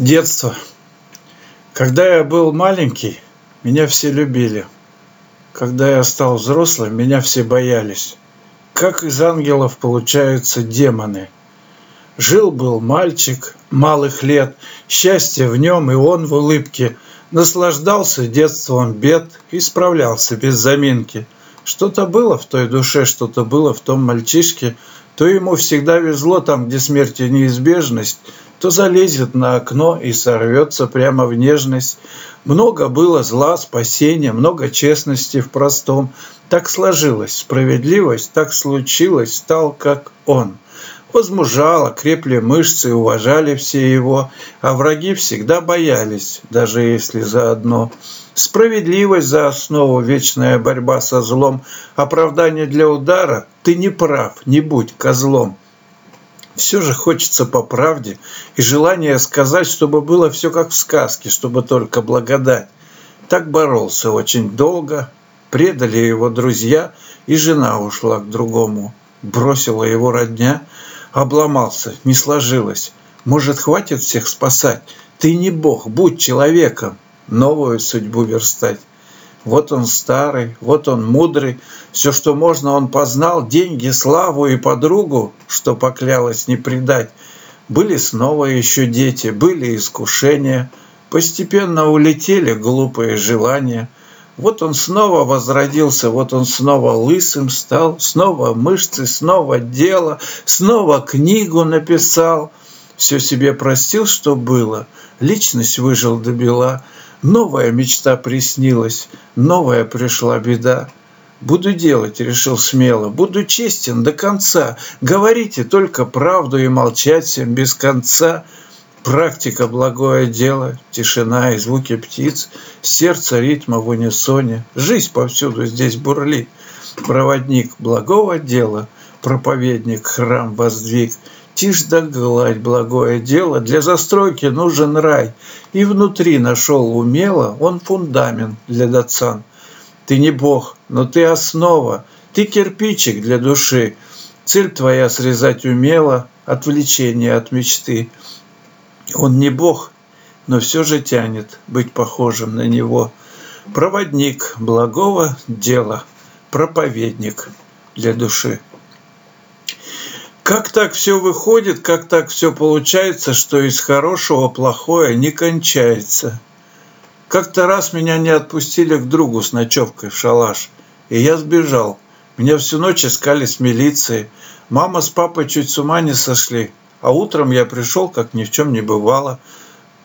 Детство. Когда я был маленький, меня все любили. Когда я стал взрослым, меня все боялись. Как из ангелов получаются демоны. Жил-был мальчик малых лет, счастье в нем и он в улыбке. Наслаждался детством бед и справлялся без заминки. Что-то было в той душе, что-то было в том мальчишке, то ему всегда везло там, где смерть и неизбежность, то залезет на окно и сорвется прямо в нежность. Много было зла, спасения, много честности в простом. Так сложилось, справедливость так случилось, стал как он. Возмужало, крепли мышцы, уважали все его, а враги всегда боялись, даже если заодно. Справедливость за основу, вечная борьба со злом, оправдание для удара – ты не прав, не будь козлом. Все же хочется по правде и желание сказать, чтобы было все как в сказке, чтобы только благодать. Так боролся очень долго, предали его друзья, и жена ушла к другому. Бросила его родня – обломался, не сложилось. Может, хватит всех спасать? Ты не бог, будь человеком, новую судьбу верстать. Вот он старый, вот он мудрый, все, что можно, он познал, деньги, славу и подругу, что поклялась не предать. Были снова еще дети, были искушения, постепенно улетели глупые желания – вот он снова возродился, вот он снова лысым стал, снова мышцы, снова дело, снова книгу написал. Все себе простил, что было, личность выжил до бела, новая мечта приснилась, новая пришла беда. Буду делать, решил смело, буду честен до конца, говорите только правду и молчать всем без конца – Практика – благое дело, тишина и звуки птиц, сердце ритма в унисоне, жизнь повсюду здесь бурлит. Проводник благого дела, проповедник храм воздвиг, Тишь да гладь, благое дело, для застройки нужен рай, И внутри нашел умело он фундамент для дацан. Ты не бог, но ты основа, ты кирпичик для души, Цель твоя срезать умело, отвлечение от мечты – он не Бог, но все же тянет быть похожим на Него. Проводник благого дела, проповедник для души. Как так все выходит, как так все получается, что из хорошего плохое не кончается? Как-то раз меня не отпустили к другу с ночевкой в шалаш, и я сбежал. Меня всю ночь искали с милицией. Мама с папой чуть с ума не сошли. А утром я пришел, как ни в чем не бывало.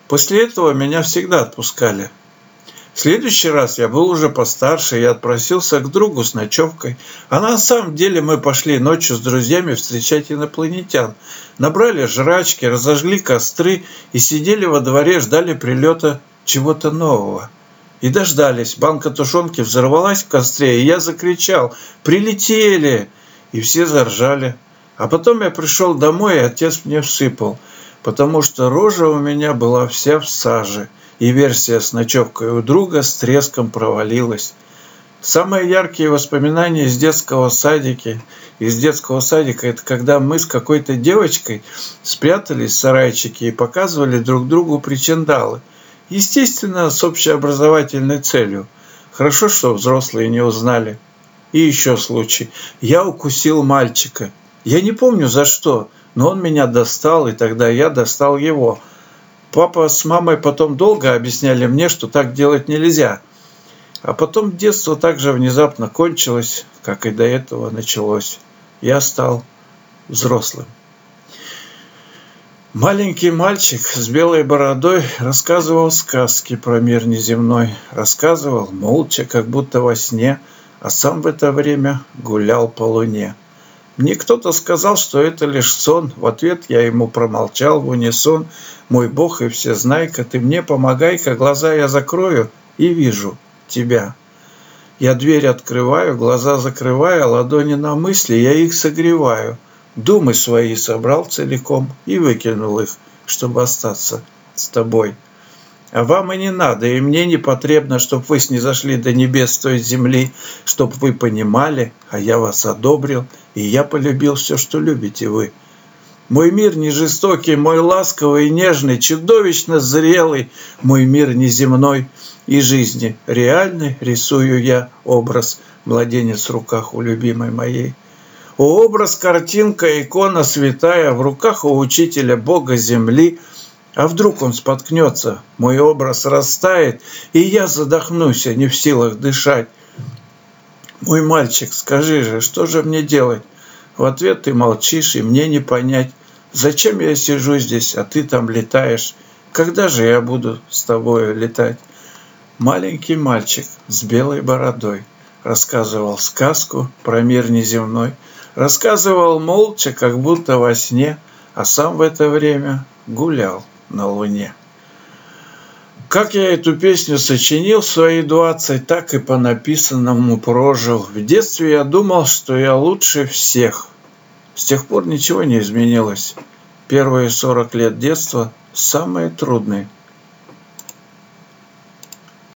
После этого меня всегда отпускали. В следующий раз я был уже постарше и отпросился к другу с ночевкой. А на самом деле мы пошли ночью с друзьями встречать инопланетян. Набрали жрачки, разожгли костры и сидели во дворе, ждали прилета чего-то нового. И дождались. Банка тушенки взорвалась в костре, и я закричал «Прилетели!» И все заржали. А потом я пришел домой, и отец мне всыпал, потому что рожа у меня была вся в саже, и версия с ночевкой у друга с треском провалилась. Самые яркие воспоминания из детского садика, из детского садика, это когда мы с какой-то девочкой спрятались в сарайчике и показывали друг другу причиндалы. Естественно, с общеобразовательной целью. Хорошо, что взрослые не узнали. И еще случай. Я укусил мальчика. Я не помню за что, но он меня достал, и тогда я достал его. Папа с мамой потом долго объясняли мне, что так делать нельзя. А потом детство так же внезапно кончилось, как и до этого началось. Я стал взрослым. Маленький мальчик с белой бородой рассказывал сказки про мир неземной. Рассказывал молча, как будто во сне, а сам в это время гулял по луне. Мне кто-то сказал, что это лишь сон. В ответ я ему промолчал в унисон. Мой Бог и все знайка, ты мне помогай-ка, глаза я закрою и вижу тебя. Я дверь открываю, глаза закрываю, ладони на мысли, я их согреваю. Думы свои собрал целиком и выкинул их, чтобы остаться с тобой. А вам и не надо, и мне не потребно, чтобы вы снизошли до небес той земли, чтобы вы понимали, а я вас одобрил, и я полюбил все, что любите вы. Мой мир не жестокий, мой ласковый и нежный, чудовищно зрелый, мой мир неземной и жизни реальный рисую я образ младенец в руках у любимой моей. О, образ, картинка, икона святая в руках у учителя Бога земли. А вдруг он споткнется, мой образ растает, и я задохнусь, а не в силах дышать. Мой мальчик, скажи же, что же мне делать? В ответ ты молчишь, и мне не понять, зачем я сижу здесь, а ты там летаешь. Когда же я буду с тобой летать? Маленький мальчик с белой бородой рассказывал сказку про мир неземной, рассказывал молча, как будто во сне, а сам в это время гулял на луне. Как я эту песню сочинил в свои двадцать, так и по написанному прожил. В детстве я думал, что я лучше всех. С тех пор ничего не изменилось. Первые сорок лет детства самые трудные.